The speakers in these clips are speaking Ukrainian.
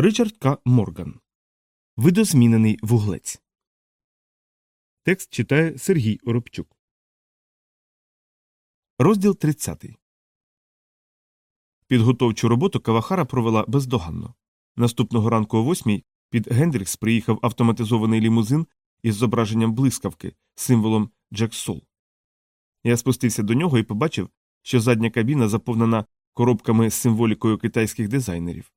Ричард К. Морган. Видозмінений вуглець. Текст читає Сергій Оробчук. Розділ 30. Підготовчу роботу Кавахара провела бездоганно. Наступного ранку о восьмій під Гендрікс приїхав автоматизований лімузин із зображенням блискавки, символом Джек Сол. Я спустився до нього і побачив, що задня кабіна заповнена коробками з символікою китайських дизайнерів.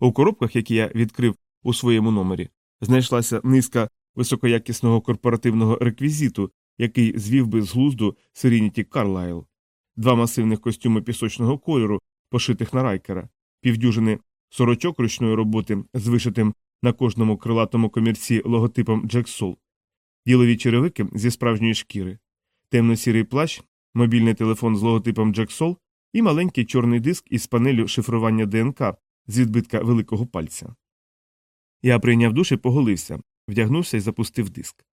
У коробках, які я відкрив у своєму номері, знайшлася низка високоякісного корпоративного реквізиту, який звів би з глузду Серініті Карлайл, два масивних костюми пісочного кольору, пошитих на райкера, півдюжини сорочок ручної роботи з вишитим на кожному крилатому комірці логотипом Джек Сол, ділові черевики зі справжньої шкіри, темно-сірий плащ, мобільний телефон з логотипом Джек Сол і маленький чорний диск із панелю шифрування ДНК з відбитка великого пальця. Я прийняв душ і поголився, вдягнувся і запустив диск.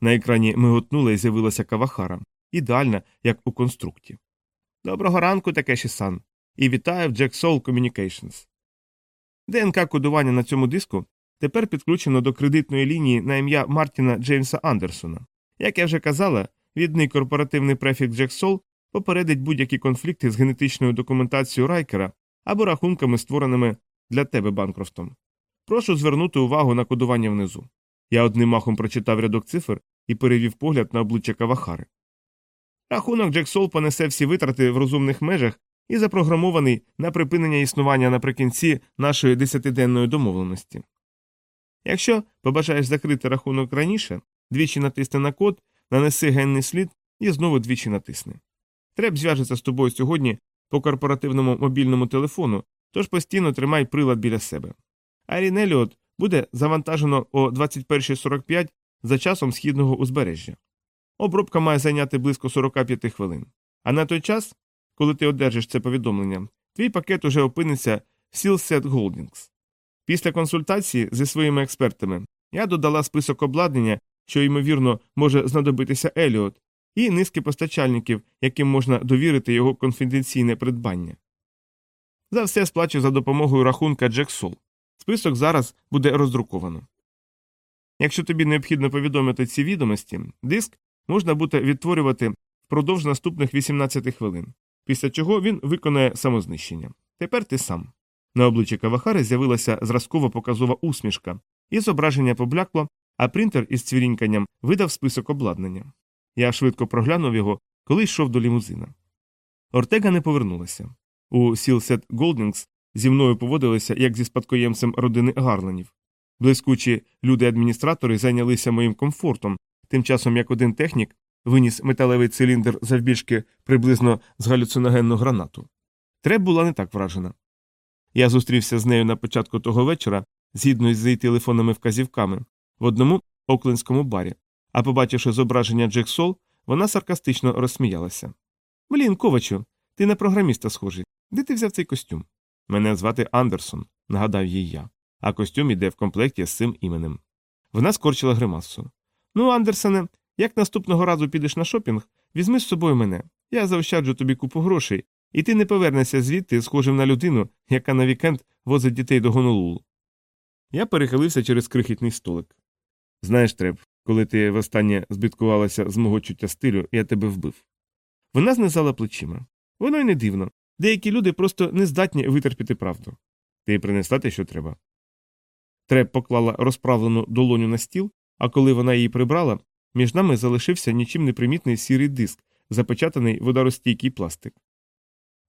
На екрані миготнула і з'явилася кавахара, ідеальна, як у конструкті. Доброго ранку, Такеші сан. І вітаю в Jack Soul Communications. ДНК кодування на цьому диску тепер підключено до кредитної лінії на ім'я Мартіна Джеймса Андерсона. Як я вже казала, відний корпоративний префікс Jack Soul попередить будь-які конфлікти з генетичною документацією Райкера або рахунками, створеними для тебе Банкрофтом. Прошу звернути увагу на кодування внизу. Я одним махом прочитав рядок цифр і перевів погляд на обличчя Кавахари. Рахунок Джексол понесе всі витрати в розумних межах і запрограмований на припинення існування наприкінці нашої десятиденної домовленості. Якщо побажаєш закрити рахунок раніше, двічі натисни на код, нанеси генний слід і знову двічі натисни. Треб зв'яжеться з тобою сьогодні по корпоративному мобільному телефону, тож постійно тримай прилад біля себе. Арін Еліот буде завантажено о 21.45 за часом східного узбережжя. Обробка має зайняти близько 45 хвилин. А на той час, коли ти одержиш це повідомлення, твій пакет уже опиниться в Sealset Holdings. Після консультації зі своїми експертами я додала список обладнання, що, ймовірно, може знадобитися Еліот, і низки постачальників, яким можна довірити його конфіденційне придбання. За все сплачу за допомогою рахунка Джексол. Список зараз буде роздруковано. Якщо тобі необхідно повідомити ці відомості, диск можна буде відтворювати впродовж наступних 18 хвилин, після чого він виконає самознищення. Тепер ти сам. На обличчі Кавахари з'явилася зразкова показова усмішка, і зображення поблякло, а принтер із цвіріньканням видав список обладнання. Я швидко проглянув його, коли йшов до лімузина. Ортега не повернулася. У Сілсет Голдінгс зі мною поводилися як зі спадкоємцем родини Гарленів. Блискучі люди-адміністратори зайнялися моїм комфортом, тим часом як один технік виніс металевий циліндр завбільшки приблизно з галюциногенну гранату. Треб була не так вражена. Я зустрівся з нею на початку того вечора, згідно з її телефонними вказівками, в одному оклендському барі, а побачивши зображення Джек Сол, вона саркастично розсміялася. Блін, ковачу, ти на програміста схожий. Де ти взяв цей костюм? Мене звати Андерсон, нагадав їй я, а костюм іде в комплекті з цим іменем. Вона скорчила гримасу. Ну, Андерсоне, як наступного разу підеш на шопінг, візьми з собою мене. Я заощаджу тобі купу грошей, і ти не повернешся звідти, схожим на людину, яка на вікенд возить дітей до Гонолулу. Я перехилився через крихітний столик. Знаєш, Треб, коли ти востаннє збиткувалася з мого чуття стилю, я тебе вбив. Вона знизала плечима. Воно й не дивно. Деякі люди просто не здатні витерпіти правду. Ти принесла те, що треба. Треб поклала розправлену долоню на стіл, а коли вона її прибрала, між нами залишився нічим не примітний сірий диск, запечатаний водоростійкий пластик.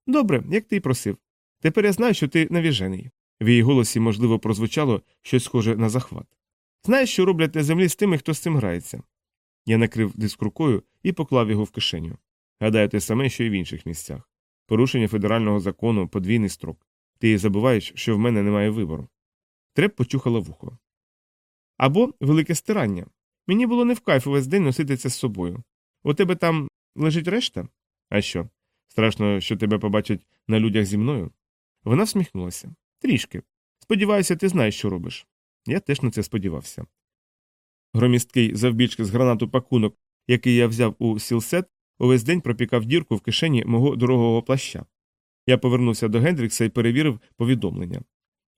Добре, як ти й просив. Тепер я знаю, що ти навіжений. В її голосі, можливо, прозвучало щось схоже на захват. Знаєш, що роблять на землі з тими, хто з цим грається. Я накрив диск рукою і поклав його в кишеню. Гадаю, те саме, що й в інших місцях. Порушення федерального закону, подвійний строк. Ти забуваєш, що в мене немає вибору. Треп почухала вухо. Або велике стирання. Мені було не в кайф увесь день носити це з собою. У тебе там лежить решта? А що? Страшно, що тебе побачать на людях зі мною? Вона всміхнулася. Трішки. Сподіваюся, ти знаєш, що робиш. Я теж на це сподівався. Громіздкий завбільшки з гранату пакунок, який я взяв у Сілсет, увесь день пропікав дірку в кишені мого дорогого плаща. Я повернувся до Гендрікса і перевірив повідомлення.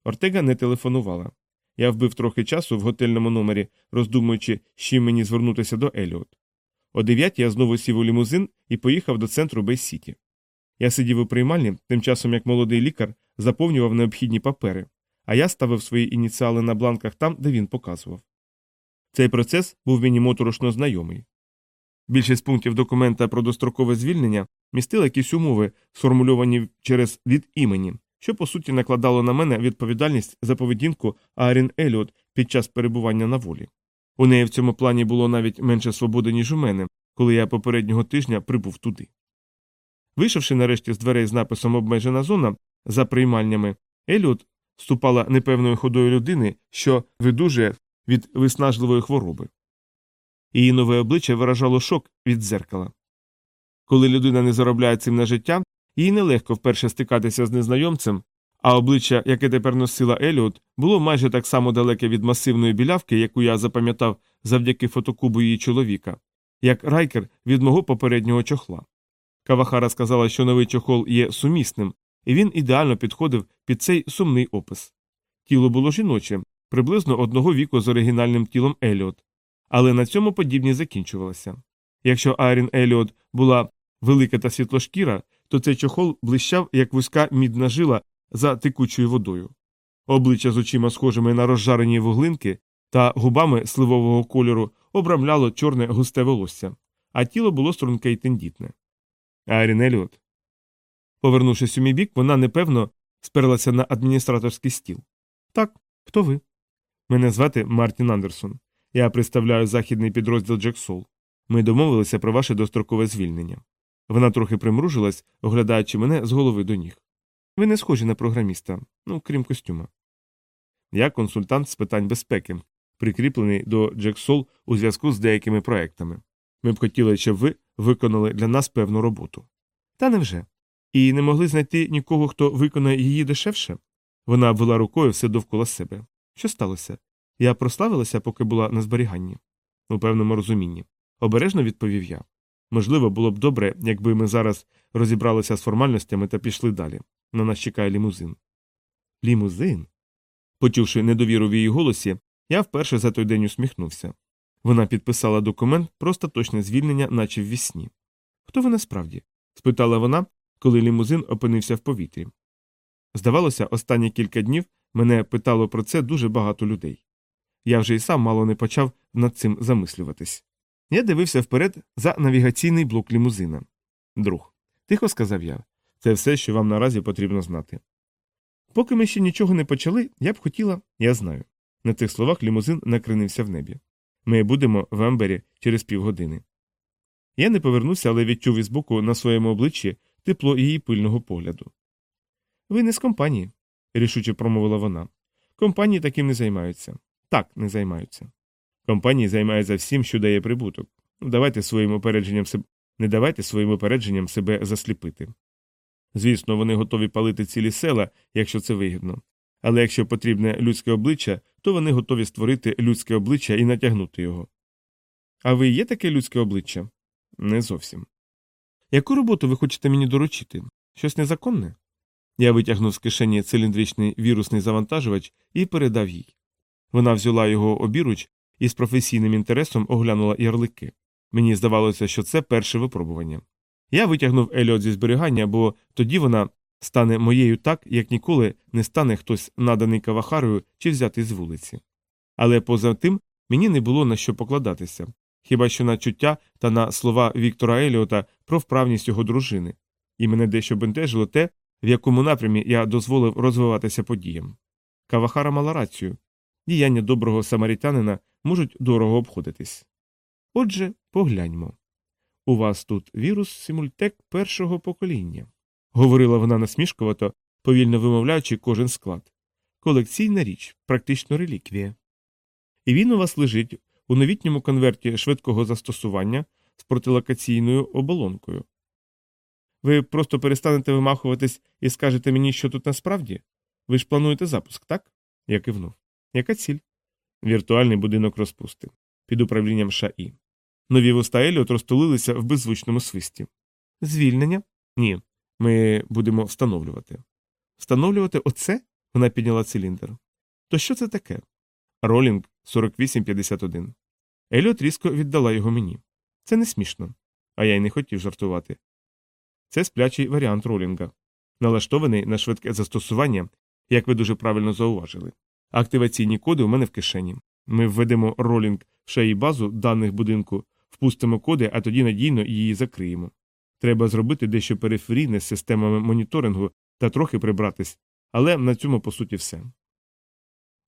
Ортега не телефонувала. Я вбив трохи часу в готельному номері, роздумуючи, з чим мені звернутися до Еліот. О дев'ятій я знову сів у лімузин і поїхав до центру Бей-Сіті. Я сидів у приймальні, тим часом як молодий лікар заповнював необхідні папери, а я ставив свої ініціали на бланках там, де він показував. Цей процес був мені моторошно знайомий. Більшість пунктів документа про дострокове звільнення містили якісь умови, сформульовані через від імені, що по суті накладало на мене відповідальність за поведінку Арін Еліот під час перебування на волі. У неї в цьому плані було навіть менше свободи, ніж у мене, коли я попереднього тижня прибув туди. Вийшовши нарешті з дверей з написом обмежена зона за приймальнями, Еліот ступала непевною ходою людини, що видужує від виснажливої хвороби. Її нове обличчя виражало шок від дзеркала. Коли людина не заробляє цим на життя, їй нелегко вперше стикатися з незнайомцем, а обличчя, яке тепер носила Еліот, було майже так само далеке від масивної білявки, яку я запам'ятав завдяки фотокубу її чоловіка, як райкер від мого попереднього чохла. Кавахара сказала, що новий чохол є сумісним, і він ідеально підходив під цей сумний опис. Тіло було жіноче, приблизно одного віку з оригінальним тілом Еліот, але на цьому подібні закінчувалися. Якщо Айрін Еліот була велика та світлошкіра, то цей чохол блищав, як вузька мідна жила за текучою водою. Обличчя з очима, схожими на розжарені вуглинки та губами сливового кольору обрамляло чорне густе волосся, а тіло було струнке й тендітне. Айрін Еліот. Повернувшись у мій бік, вона непевно сперлася на адміністраторський стіл. Так, хто ви? Мене звати Мартін Андерсон. Я представляю західний підрозділ Джексол. Ми домовилися про ваше дострокове звільнення. Вона трохи примружилась, оглядаючи мене з голови до ніг. Ви не схожі на програміста, ну крім костюма. Я консультант з питань безпеки, прикріплений до Джексол у зв'язку з деякими проектами. Ми б хотіли, щоб ви виконали для нас певну роботу. Та невже? І не могли знайти нікого, хто виконає її дешевше? Вона обвела рукою все довкола себе. Що сталося? Я прославилася, поки була на зберіганні. У певному розумінні. Обережно відповів я. Можливо, було б добре, якби ми зараз розібралися з формальностями та пішли далі. На нас чекає лімузин. Лімузин. Почувши недовіру в її голосі, я вперше за той день усміхнувся. Вона підписала документ про остаточне звільнення, наче в вісні. Хто ви насправді? спитала вона, коли лімузин опинився в повітрі. Здавалося, останні кілька днів мене питало про це дуже багато людей. Я вже й сам мало не почав над цим замислюватись. Я дивився вперед за навігаційний блок лімузина. Друг, тихо сказав я, це все, що вам наразі потрібно знати. Поки ми ще нічого не почали, я б хотіла, я знаю. На цих словах лімузин накринився в небі. Ми будемо в Амбері через півгодини. Я не повернувся, але відчув із боку на своєму обличчі тепло її пильного погляду. Ви не з компанії, рішуче промовила вона. Компанії таким не займаються. Так, не займаються. Компанії займаються всім, що дає прибуток. Ну, давайте своїм опередженням себе не давайте своїм опередженням себе засліпити. Звісно, вони готові палити цілі села, якщо це вигідно. Але якщо потрібне людське обличчя, то вони готові створити людське обличчя і натягнути його. А ви є таке людське обличчя? Не зовсім. Яку роботу ви хочете мені доручити? Щось незаконне? Я витягнув з кишені циліндричний вірусний завантажувач і передав їй. Вона взяла його обіруч і з професійним інтересом оглянула ярлики. Мені здавалося, що це перше випробування. Я витягнув Еліот зі зберігання, бо тоді вона стане моєю так, як ніколи не стане хтось наданий кавахарою чи взятий з вулиці. Але поза тим мені не було на що покладатися, хіба що на чуття та на слова Віктора Еліота про вправність його дружини, і мене дещо бентежило те, в якому напрямі я дозволив розвиватися подіям. Кавахара мала рацію діяння доброго самарітянина можуть дорого обходитись. Отже, погляньмо. У вас тут вірус Симультек першого покоління, говорила вона насмішкувато, повільно вимовляючи кожен склад. Колекційна річ, практично реліквія. І він у вас лежить у новітньому конверті швидкого застосування з протилокаційною оболонкою. Ви просто перестанете вимахуватись і скажете мені, що тут насправді? Ви ж плануєте запуск, так? Я кивнув. Яка ціль? Віртуальний будинок розпусти під управлінням ШАІ. Нові вуста Еліот розтулилися в беззвучному свисті. Звільнення? Ні. Ми будемо встановлювати. Встановлювати оце? Вона підняла циліндр. То що це таке? Ролінг 4851. Еліот різко віддала його мені. Це не смішно. А я й не хотів жартувати. Це сплячий варіант ролінга, налаштований на швидке застосування, як ви дуже правильно зауважили. Активаційні коди у мене в кишені. Ми введемо ролінг в шеї базу даних будинку, впустимо коди, а тоді надійно її закриємо. Треба зробити дещо периферійне з системами моніторингу та трохи прибратись, але на цьому по суті все.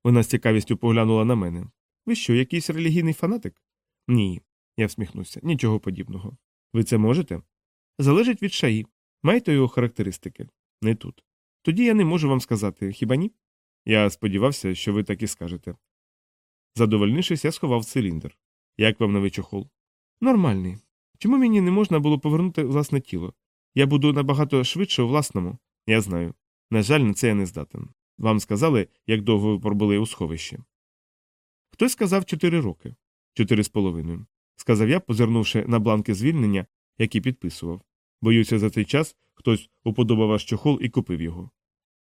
Вона з цікавістю поглянула на мене. Ви що, якийсь релігійний фанатик? Ні. Я всміхнувся. Нічого подібного. Ви це можете? Залежить від шаї. Маєте його характеристики? Не тут. Тоді я не можу вам сказати, хіба ні? Я сподівався, що ви так і скажете. Задовольнившись, я сховав циліндр. Як вам новий чохол? Нормальний. Чому мені не можна було повернути власне тіло? Я буду набагато швидше у власному. Я знаю. На жаль, на це я не здатен. Вам сказали, як довго ви пробули у сховищі? Хтось сказав чотири роки, чотири з половиною. Сказав я, позирнувши на бланки звільнення, які підписував. Боюся, за цей час хтось уподобав ваш чохол і купив його.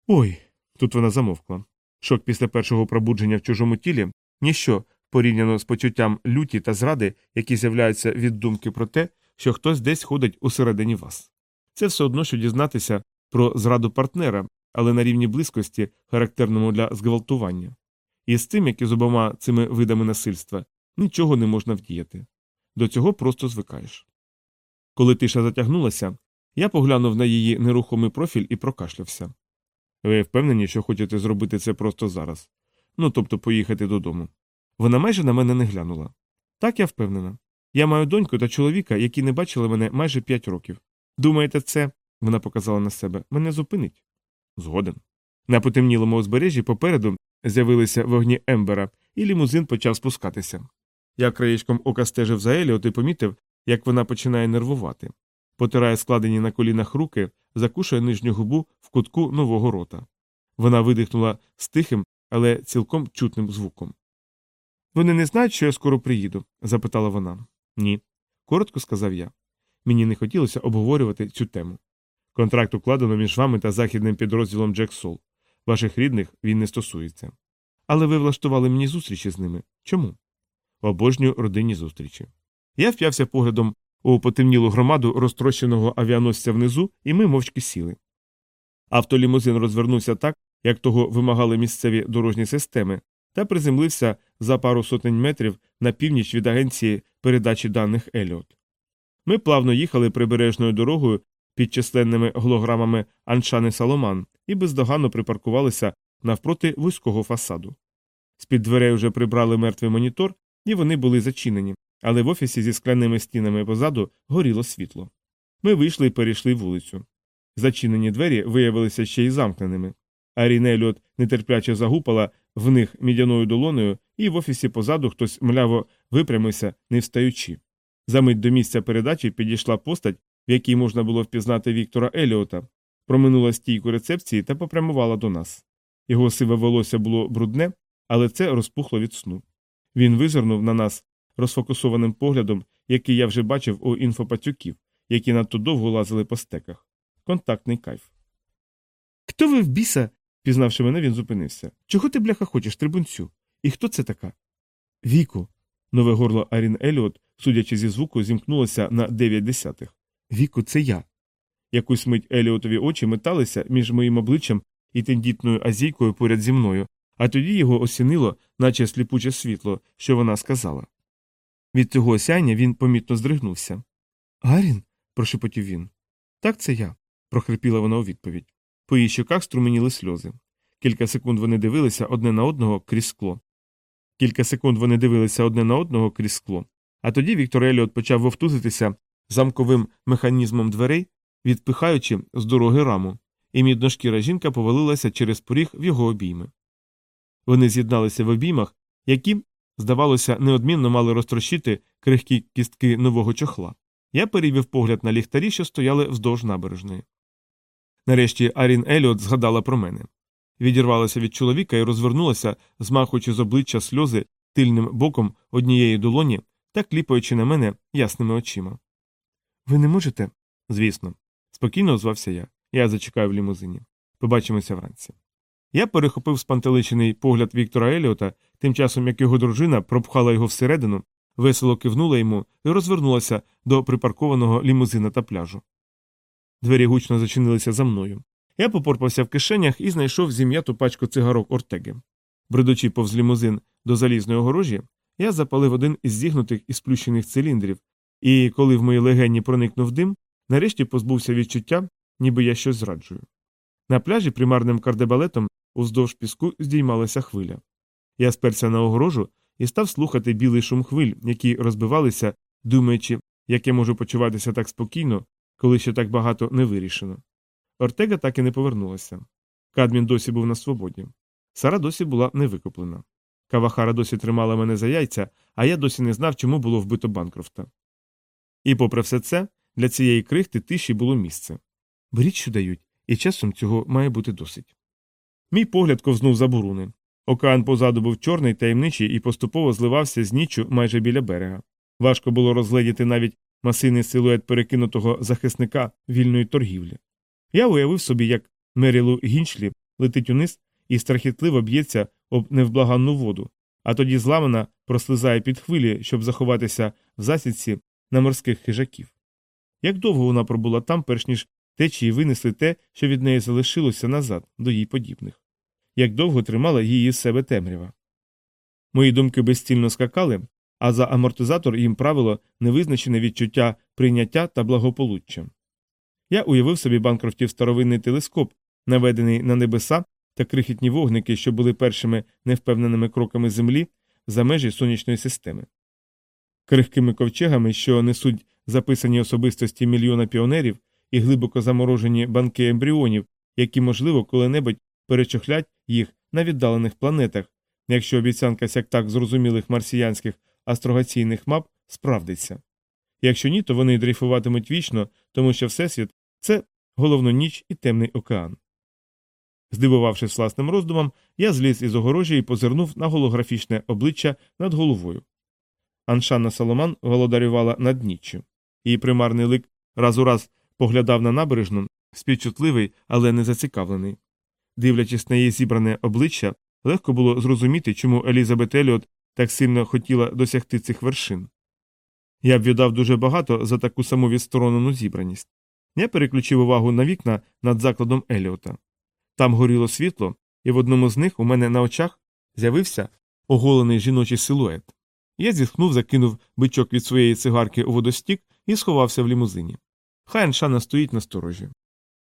Ой. Тут вона замовкла. Шок після першого пробудження в чужому тілі ніщо порівняно з почуттям люті та зради, які з'являються від думки про те, що хтось десь ходить усередині вас. Це все одно, що дізнатися про зраду партнера, але на рівні близькості, характерному для зґвалтування. І з тим, як і з обома цими видами насильства, нічого не можна вдіяти. До цього просто звикаєш. Коли тиша затягнулася, я поглянув на її нерухомий профіль і прокашлявся. Ви впевнені, що хочете зробити це просто зараз? Ну тобто поїхати додому. Вона майже на мене не глянула. Так, я впевнена. Я маю доньку та чоловіка, які не бачили мене майже п'ять років. Думаєте, це, вона показала на себе, мене зупинить? Згоден. На потемнілому узбережжі попереду з'явилися вогні Ембера, і лімузин почав спускатися. Я краєчком ока стежив за Еліот і помітив, як вона починає нервувати. Потирає складені на колінах руки, закушує нижню губу в кутку нового рота. Вона видихнула з тихим, але цілком чутним звуком. Вони не знають, що я скоро приїду? запитала вона. Ні. Коротко сказав я. Мені не хотілося обговорювати цю тему. Контракт укладено між вами та західним підрозділом Джек Сол. Ваших рідних він не стосується. Але ви влаштували мені зустрічі з ними. Чому? Обожнюю родинні зустрічі. Я вп'явся поглядом у потемнілу громаду розтрощеного авіаносця внизу, і ми мовчки сіли. Автолімузин розвернувся так, як того вимагали місцеві дорожні системи, та приземлився за пару сотень метрів на північ від агенції передачі даних Еліот. Ми плавно їхали прибережною дорогою під численними голограмами Аншани Саломан і бездоганно припаркувалися навпроти вузького фасаду. З під дверей вже прибрали мертвий монітор, і вони були зачинені, але в офісі зі скляними стінами позаду горіло світло. Ми вийшли і перейшли вулицю. Зачинені двері виявилися ще й замкненими. Арін Еліот нетерпляче загупала в них мідяною долоною, і в офісі позаду хтось мляво випрямився, не встаючи. Замить до місця передачі підійшла постать, в якій можна було впізнати Віктора Еліота, проминула стійку рецепції та попрямувала до нас. Його сиве волосся було брудне, але це розпухло від сну. Він визирнув на нас розфокусованим поглядом, який я вже бачив у інфопацюків, які надто довго лазили по стеках. Контактний кайф. Хто ви в біса? Пізнавши мене, він зупинився. Чого ти, бляха, хочеш, трибунцю? І хто це така? Віку. Нове горло Арін Еліот, судячи зі звуку, зімкнулося на дев'ять десятих. Віку, це я. Якусь мить Еліотові очі металися між моїм обличчям і тендітною азійкою поряд зі мною, а тоді його осінило, наче сліпуче світло, що вона сказала. Від цього осяння він помітно здригнувся. Гарін? прошепотів він. Так це я, прохрипіла вона у відповідь. По її щоках струменіли сльози. Кілька секунд вони дивилися одне на одного крізь скло. Кілька секунд вони дивилися одне на одного крізь скло. А тоді Віктор Еліот почав вовтузитися замковим механізмом дверей, відпихаючи з дороги раму, і мідношкіра жінка повалилася через поріг в його обійми. Вони з'єдналися в обіймах, які, здавалося, неодмінно мали розтрощити крихкі кістки нового чохла. Я перевів погляд на ліхтарі, що стояли вздовж набережної. Нарешті Арін Еліот згадала про мене. Відірвалася від чоловіка і розвернулася, змахуючи з обличчя сльози тильним боком однієї долоні та кліпаючи на мене ясними очима. Ви не можете? Звісно. Спокійно озвався я. Я зачекаю в лімузині. Побачимося вранці. Я перехопив спантеличений погляд Віктора Еліота, тим часом як його дружина пропхала його всередину, весело кивнула йому і розвернулася до припаркованого лімузина та пляжу. Двері гучно зачинилися за мною. Я попорпався в кишенях і знайшов зім'яту пачку цигарок Ортеги. Бредучи повз лімузин до залізної огорожі, я запалив один із зігнутих і сплющених циліндрів, і коли в мої легені проникнув дим, нарешті позбувся відчуття, ніби я щось зраджую. На пляжі примарним кардебалетом уздовж піску здіймалася хвиля. Я сперся на огорожу і став слухати білий шум хвиль, які розбивалися, думаючи, як я можу почуватися так спокійно, коли ще так багато не вирішено. Ортега так і не повернулася. Кадмін досі був на свободі. Сара досі була не викуплена. Кавахара досі тримала мене за яйця, а я досі не знав, чому було вбито Банкрофта. І, попри все це, для цієї крихти тиші було місце. Беріть, що дають, і часом цього має бути досить. Мій погляд ковзнув за буруни. Океан позаду був чорний, таємничий і поступово зливався з ніччю майже біля берега. Важко було розгледіти навіть масивний силует перекинутого захисника вільної торгівлі. Я уявив собі, як Мерілу Гінчлі летить униз і страхітливо б'ється об невблаганну воду, а тоді зламана прослизає під хвилі, щоб заховатися в засідці на морських хижаків. Як довго вона пробула там, перш ніж течії винесли те, що від неї залишилося назад, до їй подібних, як довго тримала її з себе темрява. Мої думки безцільно скакали, а за амортизатор їм правило невизначене відчуття прийняття та благополуччя. Я уявив собі банкрофтів старовинний телескоп, наведений на небеса та крихітні вогники, що були першими невпевненими кроками землі за межі сонячної системи. Крихкими ковчегами, що несуть записані особистості мільйона піонерів і глибоко заморожені банки ембріонів, які, можливо, коли-небудь перечохлять їх на віддалених планетах, якщо обіцянка сяк-так зрозумілих марсіянських астрогаційних мап справдиться. Якщо ні, то вони дрейфуватимуть вічно, тому що Всесвіт це головно ніч і темний океан. Здивувавшись власним роздумом, я зліз із огорожі і позирнув на голографічне обличчя над головою. Аншана Соломан володарювала над ніччю. Її примарний лик раз у раз поглядав на набережну, співчутливий, але не зацікавлений. Дивлячись на її зібране обличчя, легко було зрозуміти, чому Елізабет Еліот так сильно хотіла досягти цих вершин. Я б віддав дуже багато за таку саму відсторонену зібраність. Я переключив увагу на вікна над закладом Еліота. Там горіло світло, і в одному з них у мене на очах з'явився оголений жіночий силует. Я зітхнув, закинув бичок від своєї цигарки у водостік і сховався в лімузині. Хай Аншана стоїть на сторожі.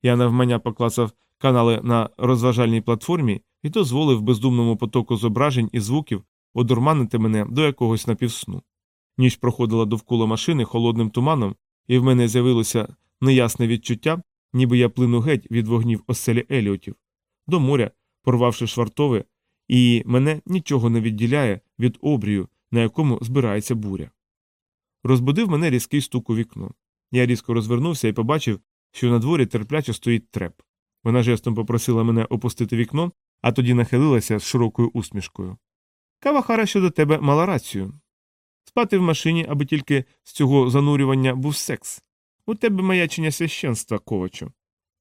Я навмання поклацав канали на розважальній платформі і дозволив бездумному потоку зображень і звуків одурманити мене до якогось напівсну. Ніч проходила довкола машини холодним туманом, і в мене з'явилося неясне відчуття, ніби я плину геть від вогнів оселі Еліотів, до моря, порвавши швартове, і мене нічого не відділяє від обрію, на якому збирається буря. Розбудив мене різкий стук у вікно. Я різко розвернувся і побачив, що на дворі терпляче стоїть треп. Вона жестом попросила мене опустити вікно, а тоді нахилилася з широкою усмішкою. Кавахара щодо тебе мала рацію. Спати в машині, аби тільки з цього занурювання був секс. У тебе маячення священства, ковачу.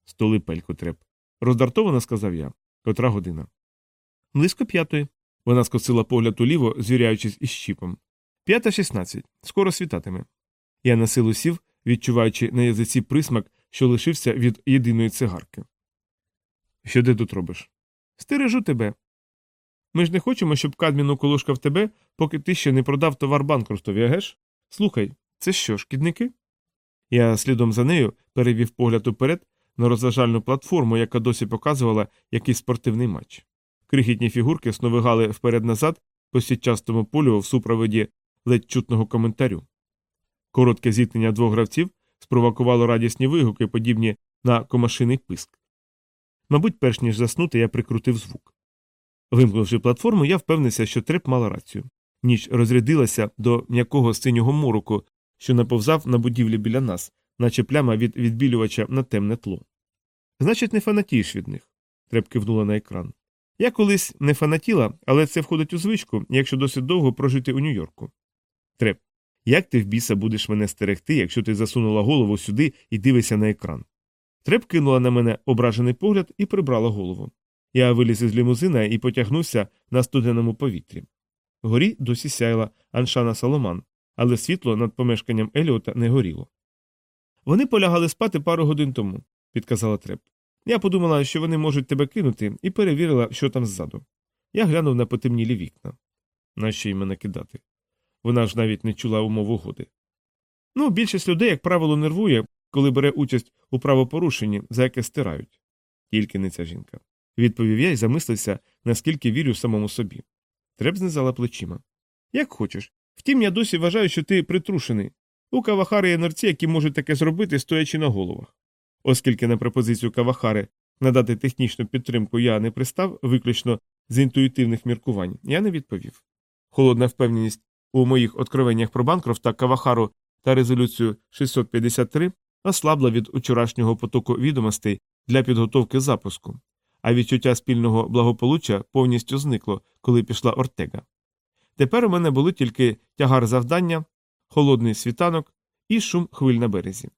Столи пельку треп. Роздартовано сказав я. Котра година. Близько п'ятої. Вона скосила погляд уліво, звіряючись із щіпом. П'ята шістнадцять. Скоро світатиме. Я на силу сів, відчуваючи на язиці присмак, що лишився від єдиної цигарки. Що ти тут робиш? Стережу тебе. Ми ж не хочемо, щоб Кадмін уколошкав тебе, поки ти ще не продав товар Банкрофтові, агеш? Слухай, це що, шкідники? Я слідом за нею перевів погляд уперед на розважальну платформу, яка досі показувала якийсь спортивний матч. Крихітні фігурки сновигали вперед назад по сітчастому полю в супроводі ледь чутного коментарю. Коротке зіткнення двох гравців спровокувало радісні вигуки, подібні на комашиний писк. Мабуть, перш ніж заснути, я прикрутив звук. Вимкнувши платформу, я впевнився, що треп мала рацію. Ніч розрядилася до м'якого синього мороку, що наповзав на будівлі біля нас, наче пляма від відбілювача на темне тло. Значить, не фанатієш від них. Треп кивнула на екран. Я колись не фанатіла, але це входить у звичку, якщо досить довго прожити у Нью-Йорку. Треп, як ти в біса будеш мене стерегти, якщо ти засунула голову сюди і дивишся на екран? Треп кинула на мене ображений погляд і прибрала голову. Я виліз із лімузина і потягнувся на студеному повітрі. Горі досі сяяла Аншана Соломан, але світло над помешканням Еліота не горіло. Вони полягали спати пару годин тому, підказала Треп. Я подумала, що вони можуть тебе кинути, і перевірила, що там ззаду. Я глянув на потемнілі вікна. Нащо їм мене кидати? Вона ж навіть не чула умов угоди. Ну, більшість людей, як правило, нервує, коли бере участь у правопорушенні, за яке стирають. Тільки не ця жінка. Відповів я і замислився, наскільки вірю самому собі. Треп знизала плечима. Як хочеш. Втім, я досі вважаю, що ти притрушений. У Кавахари є норці, які можуть таке зробити, стоячи на головах. Оскільки на пропозицію Кавахари надати технічну підтримку я не пристав, виключно з інтуїтивних міркувань, я не відповів. Холодна впевненість у моїх откровеннях про Банкрофта, Кавахару та резолюцію 653 ослабла від учорашнього потоку відомостей для підготовки запуску, а відчуття спільного благополуччя повністю зникло, коли пішла Ортега. Тепер у мене були тільки тягар завдання, холодний світанок і шум хвиль на березі.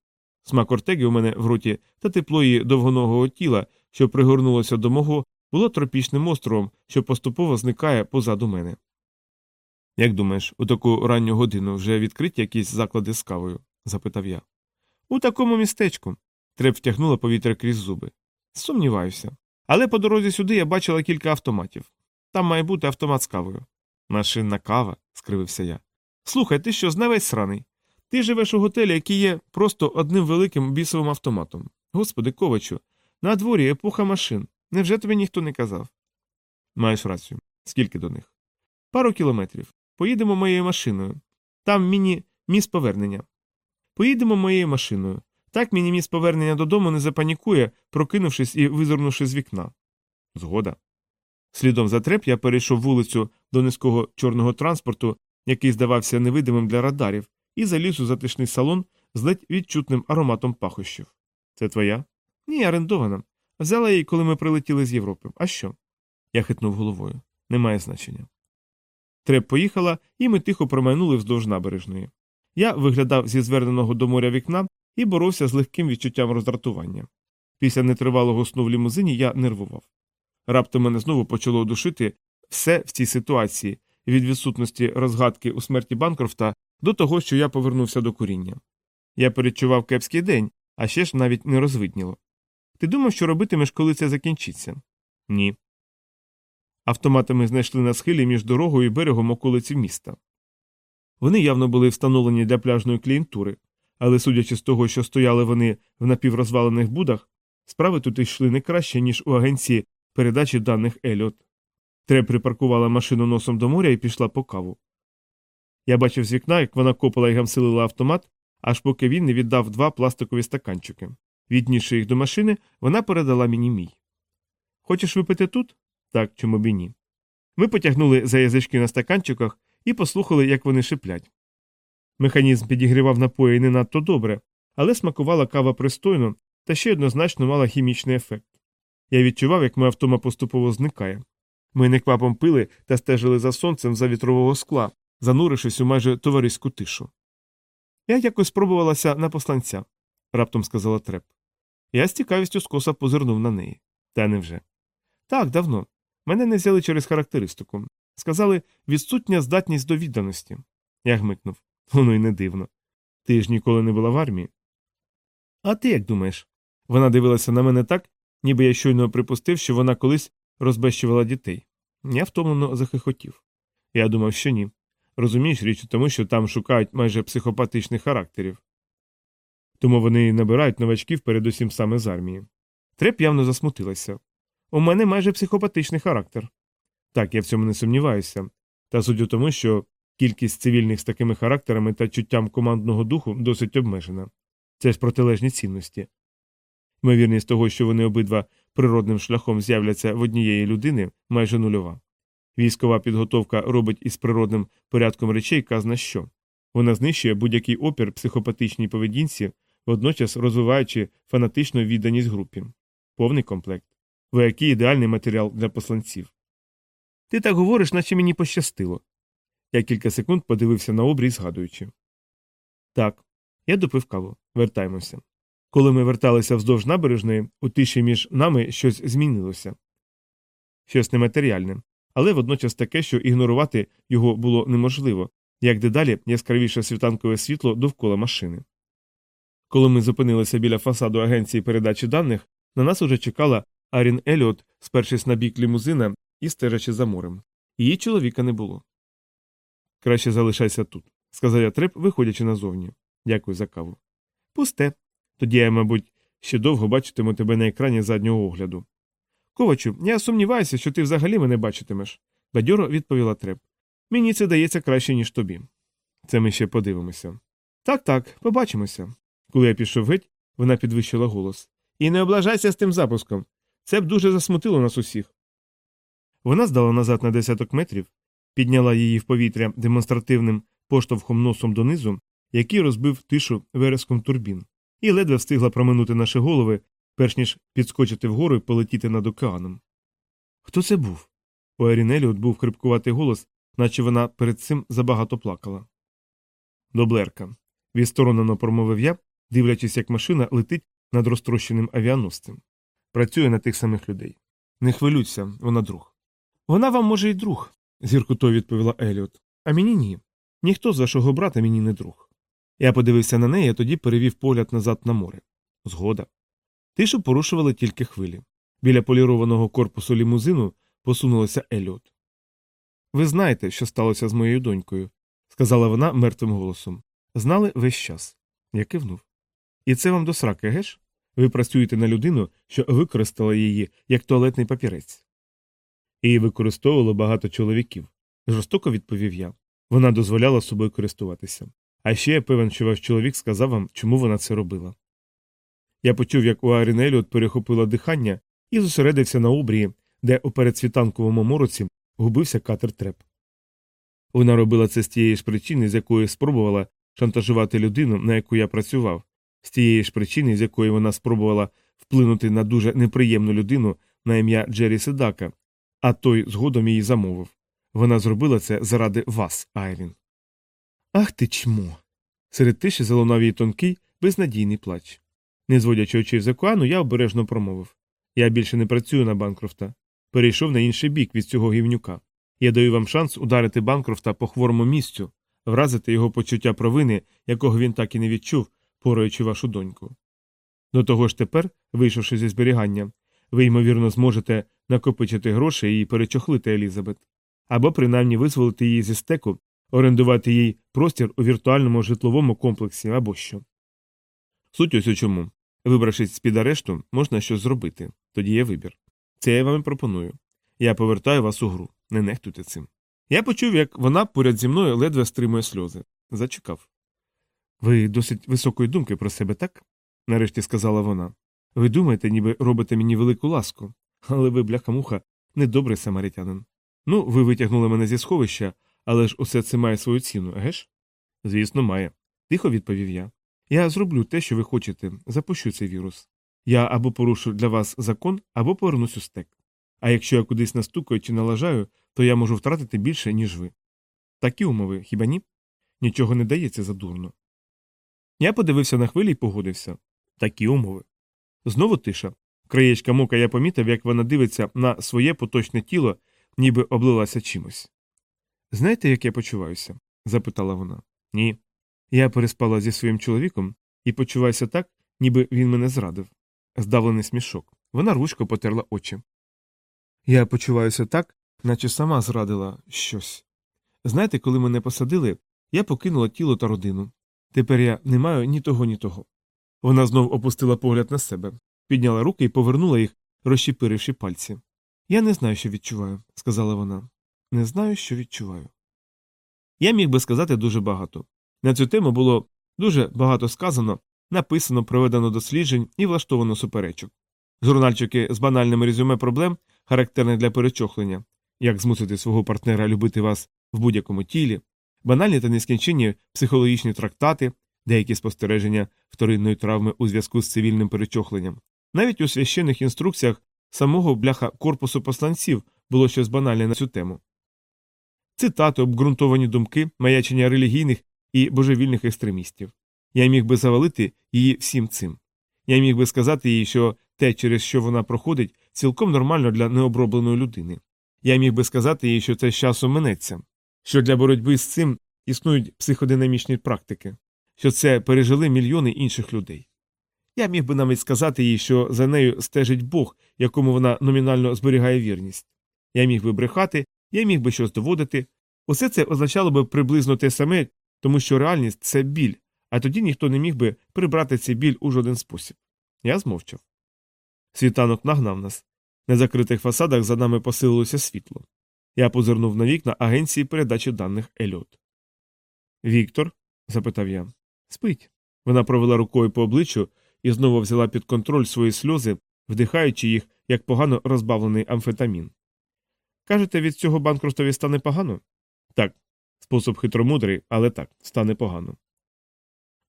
Смак Ортеги у мене в роті та тепло її довгоногого тіла, що пригорнулося до мого, було тропічним островом, що поступово зникає позаду мене. Як думаєш, у таку ранню годину вже відкриті якісь заклади з кавою? запитав я. У такому містечку. Треп втягнула повітря крізь зуби. Сумніваюся. Але по дорозі сюди я бачила кілька автоматів. Там має бути автомат з кавою. Машинна кава, скривився я. Слухай, ти що, знавець сраний? Ти живеш у готелі, який є просто одним великим бісовим автоматом. Господи, ковачу, на дворі епоха машин. Невже тобі ніхто не казав? Маєш рацію. Скільки до них? Пару кілометрів. Поїдемо моєю машиною. Там міні міс повернення. Поїдемо моєю машиною. Так міні міс повернення додому не запанікує, прокинувшись і визирнувши з вікна. Згода. Слідом за треп я перейшов вулицю до низького чорного транспорту, який здавався невидимим для радарів, і заліз у затишний салон з ледь відчутним ароматом пахощів. Це твоя? Ні, орендована. Взяла її, коли ми прилетіли з Європи. А що? Я хитнув головою. Немає значення. Треп поїхала, і ми тихо промайнули вздовж набережної. Я виглядав зі зверненого до моря вікна і боровся з легким відчуттям роздратування. Після нетривалого сну в лімузині я нервував. Раптом мене знову почало душити все в цій ситуації від відсутності розгадки у смерті Банкрофта до того, що я повернувся до куріння. Я передчував кепський день, а ще ж навіть не розвидніло. Ти думав, що робитимеш, коли це закінчиться? Ні. Автомати ми знайшли на схилі між дорогою і берегом околиці міста. Вони явно були встановлені для пляжної клієнтури, але, судячи з того, що стояли вони в напіврозвалених будах, справи тут йшли не краще, ніж у агенції передачі даних Еліот. Треп припаркувала машину носом до моря і пішла по каву. Я бачив з вікна, як вона копала і гамселила автомат, аж поки він не віддав два пластикові стаканчики. Віднісши їх до машини, вона передала мені мій. Хочеш випити тут? Так, чому б і ні. Ми потягнули за язички на стаканчиках і послухали, як вони шиплять. Механізм підігрівав напої не надто добре, але смакувала кава пристойно та ще однозначно мала хімічний ефект. Я відчував, як моя втома поступово зникає. Ми неквапом пили та стежили за сонцем за вітрового скла, занурившись у майже товариську тишу. Я якось спробувалася на посланця, раптом сказала Треп. Я з цікавістю скоса позирнув на неї. Та невже? Так, давно. Мене не взяли через характеристику. Сказали, відсутня здатність до відданості. Я гмикнув. Воно й не дивно. Ти ж ніколи не була в армії. А ти як думаєш? Вона дивилася на мене так, ніби я щойно припустив, що вона колись розбещувала дітей. Я втомлено захихотів. Я думав, що ні. Розумієш річ у тому, що там шукають майже психопатичних характерів. Тому вони набирають новачків передусім саме з армії. Треп явно засмутилася. У мене майже психопатичний характер. Так, я в цьому не сумніваюся. Та суть у тому, що кількість цивільних з такими характерами та чуттям командного духу досить обмежена. Це ж протилежні цінності. Ймовірність того, що вони обидва природним шляхом з'являться в однієї людини, майже нульова. Військова підготовка робить із природним порядком речей казна що. Вона знищує будь-який опір психопатичній поведінці, водночас розвиваючи фанатичну відданість групі. Повний комплект. Вояки ідеальний матеріал для посланців. Ти так говориш, наче мені пощастило. Я кілька секунд подивився на обрій, згадуючи. Так, я допив каву. Вертаємося. Коли ми верталися вздовж набережної, у тиші між нами щось змінилося. щось нематеріальне, але водночас таке, що ігнорувати його було неможливо, як дедалі яскравіше світанкове світло довкола машини. Коли ми зупинилися біля фасаду агенції передачі даних, на нас уже чекала Арін Еліот, спершись на бік лімузина і стежачи за морем. Її чоловіка не було. Краще залишайся тут, сказав я треп, виходячи назовні. Дякую за каву. Пусте. Тоді я, мабуть, ще довго бачитиму тебе на екрані заднього огляду. Ковачу, я сумніваюся, що ти взагалі мене бачитимеш, бадьоро відповіла треп. Мені це дається краще, ніж тобі. Це ми ще подивимося. Так, так, побачимося. Коли я пішов геть, вона підвищила голос. І не облажайся з тим запуском. Це б дуже засмутило нас усіх. Вона здала назад на десяток метрів, підняла її в повітря демонстративним поштовхом носом донизу, який розбив тишу вереском турбін, і ледве встигла проминути наші голови, перш ніж підскочити вгору і полетіти над океаном. Хто це був? У Ерінелі от був хрипкуватий голос, наче вона перед цим забагато плакала. Доблерка. Відсторонено промовив я, дивлячись, як машина летить над розтрощеним авіаносцем. Працює на тих самих людей. Не хвилюйся, вона друг. Вона вам може й друг, зіркуто відповіла Еліот. А мені ні. Ніхто з вашого брата мені не друг. Я подивився на неї, а тоді перевів погляд назад на море. Згода. Тишу порушували тільки хвилі. Біля полірованого корпусу лімузину посунулася Еліот. Ви знаєте, що сталося з моєю донькою, сказала вона мертвим голосом. Знали весь час. Я кивнув. І це вам до сраки, геш? Ви працюєте на людину, що використала її як туалетний папірець. Її використовувало багато чоловіків, жорстоко відповів я. Вона дозволяла собою користуватися. А ще я певен, що ваш чоловік сказав вам, чому вона це робила. Я почув, як у Арінелі от перехопило дихання і зосередився на обрії, де у передсвітанковому мороці губився катер треп. Вона робила це з тієї ж причини, з якої спробувала шантажувати людину, на яку я працював, з тієї ж причини, з якої вона спробувала вплинути на дуже неприємну людину на ім'я Джері Седака, а той згодом її замовив. Вона зробила це заради вас, Айрін. Ах ти чмо. Серед тиші залунав її тонкий, безнадійний плач. Не зводячи очей з океану, я обережно промовив Я більше не працюю на Банкрофта. Перейшов на інший бік від цього гівнюка. Я даю вам шанс ударити Банкрофта по хворому місцю, вразити його почуття провини, якого він так і не відчув, поруючи вашу доньку. До того ж тепер, вийшовши зі зберігання, ви, ймовірно, зможете накопичити гроші і перечохлити Елізабет, або принаймні визволити її зі стеку, орендувати їй простір у віртуальному житловому комплексі або що. Суть ось у чому. Вибравшись з під арешту, можна щось зробити, тоді є вибір. Це я вам і пропоную. Я повертаю вас у гру, не нехтуйте цим. Я почув, як вона поряд зі мною ледве стримує сльози. Зачекав. Ви досить високої думки про себе, так? нарешті сказала вона. Ви думаєте, ніби робите мені велику ласку, але ви, бляха-муха, недобрий самаритянин. Ну, ви витягнули мене зі сховища, але ж усе це має свою ціну, геш? Звісно, має. Тихо відповів я. Я зроблю те, що ви хочете, запущу цей вірус. Я або порушу для вас закон, або повернусь у стек. А якщо я кудись настукаю чи налажаю, то я можу втратити більше, ніж ви. Такі умови, хіба ні? Нічого не дається задурно. Я подивився на хвилі і погодився. Такі умови. Знову тиша. Краєчка мука я помітив, як вона дивиться на своє поточне тіло, ніби облилася чимось. Знаєте, як я почуваюся? запитала вона. Ні. Я переспала зі своїм чоловіком і почуваюся так, ніби він мене зрадив. Здавлений смішок. Вона ручко потерла очі. Я почуваюся так, наче сама зрадила щось. Знаєте, коли мене посадили, я покинула тіло та родину. Тепер я не маю ні того, ні того. Вона знов опустила погляд на себе, підняла руки і повернула їх, розщепиривши пальці. Я не знаю, що відчуваю, сказала вона. Не знаю, що відчуваю. Я міг би сказати дуже багато. На цю тему було дуже багато сказано, написано, проведено досліджень і влаштовано суперечок. Журнальчики з банальними резюме проблем, характерних для перечохлення, як змусити свого партнера любити вас в будь-якому тілі, банальні та нескінченні психологічні трактати, деякі спостереження вторинної травми у зв'язку з цивільним перечохленням. Навіть у священних інструкціях самого бляха корпусу посланців було щось банальне на цю тему. Цитати, обґрунтовані думки, маячення релігійних і божевільних екстремістів. Я міг би завалити її всім цим. Я міг би сказати їй, що те, через що вона проходить, цілком нормально для необробленої людини. Я міг би сказати їй, що це з часом минеться, що для боротьби з цим існують психодинамічні практики, що це пережили мільйони інших людей. Я міг би навіть сказати їй, що за нею стежить Бог, якому вона номінально зберігає вірність. Я міг би брехати, я міг би щось доводити. Усе це означало би приблизно те саме, тому що реальність це біль, а тоді ніхто не міг би прибрати цей біль у жоден спосіб. Я змовчав. Світанок нагнав нас. На закритих фасадах за нами посилилося світло. Я позирнув на вікна агенції передачі даних Ельот. Віктор? запитав я. Спить. Вона провела рукою по обличчю і знову взяла під контроль свої сльози, вдихаючи їх, як погано розбавлений амфетамін. Кажете, від цього банкрутові стане погано? Так. Спосіб хитромудрий, але так, стане погано.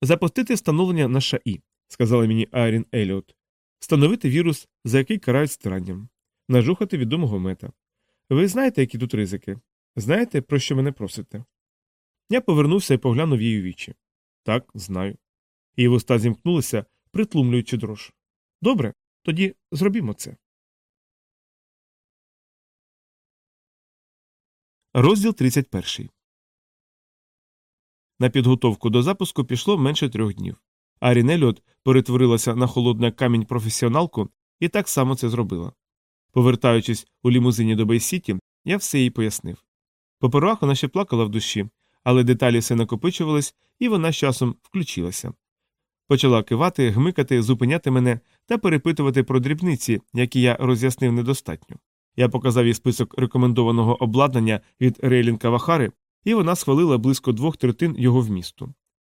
Запустити встановлення на ШАІ, сказала мені Айрін Еліот. Встановити вірус, за який карають стиранням. Нажухати відомого мета. Ви знаєте, які тут ризики? Знаєте, про що мене просите? Я повернувся і поглянув її вічі. Так, знаю. Її вуста зімкнулися, притлумлюючи дрож. Добре, тоді зробімо це. Розділ 31. На підготовку до запуску пішло менше трьох днів. Арін Еліот перетворилася на холодний камінь професіоналку і так само це зробила. Повертаючись у лімузині до Бейсіті, я все їй пояснив. Попервах вона ще плакала в душі, але деталі все накопичувались, і вона з часом включилася. Почала кивати, гмикати, зупиняти мене та перепитувати про дрібниці, які я роз'яснив недостатньо. Я показав їй список рекомендованого обладнання від Рейлін Кавахари, і вона схвалила близько двох третин його вмісту.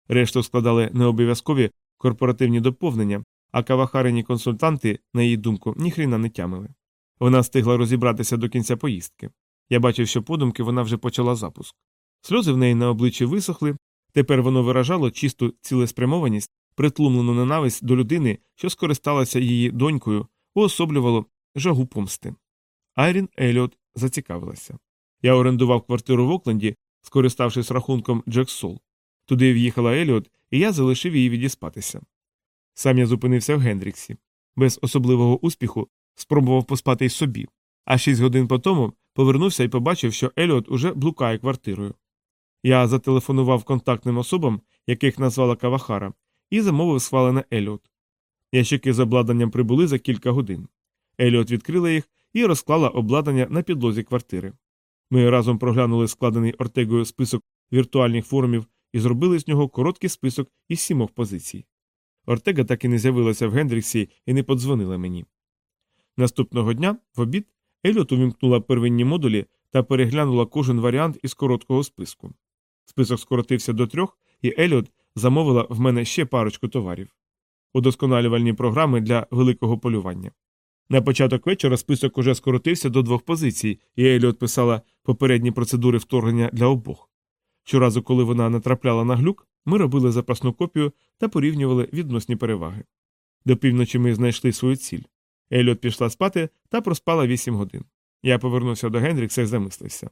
Решту складали необов'язкові корпоративні доповнення, а кавахарині консультанти, на її думку, ніхріна не тямили. Вона встигла розібратися до кінця поїздки. Я бачив, що подумки вона вже почала запуск. Сльози в неї на обличчі висохли, тепер воно виражало чисту цілеспрямованість, притлумлену ненависть до людини, що скористалася її донькою, уособлювало жагу помсти. Айрін Еліот зацікавилася. Я орендував квартиру в Окленді, скориставшись рахунком Джексол. Туди в'їхала Еліот, і я залишив її відіспатися. Сам я зупинився в Гендріксі. Без особливого успіху спробував поспати й собі, а шість годин по тому повернувся і побачив, що Еліот уже блукає квартирою. Я зателефонував контактним особам, яких назвала Кавахара, і замовив схвалене Еліот. Ящики з обладнанням прибули за кілька годин. Еліот відкрила їх і розклала обладнання на підлозі квартири. Ми разом проглянули складений Ортегою список віртуальних форумів і зробили з нього короткий список із сімох позицій. Ортега так і не з'явилася в Гендріксі і не подзвонила мені. Наступного дня, в обід, Еліот увімкнула первинні модулі та переглянула кожен варіант із короткого списку. Список скоротився до трьох, і Еліот замовила в мене ще парочку товарів удосконалювальні програми для великого полювання. На початок вечора список уже скоротився до двох позицій, і Еліот писала попередні процедури вторгнення для обох. Щоразу, коли вона натрапляла на глюк, ми робили запасну копію та порівнювали відносні переваги. До півночі ми знайшли свою ціль. Еліот пішла спати та проспала вісім годин. Я повернувся до Гендрікса і замислився.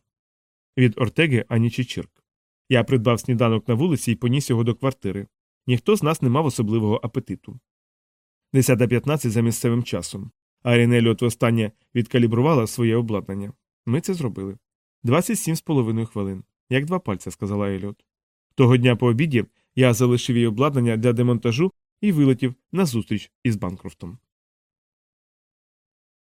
Від Ортеги ані Чичирк. Я придбав сніданок на вулиці і поніс його до квартири. Ніхто з нас не мав особливого апетиту. 10.15 за місцевим часом. Арін Еліот востаннє відкалібрувала своє обладнання. Ми це зробили. 27 з половиною хвилин. Як два пальця, сказала Еліот. Того дня по обіді я залишив її обладнання для демонтажу і вилетів на зустріч із Банкрофтом.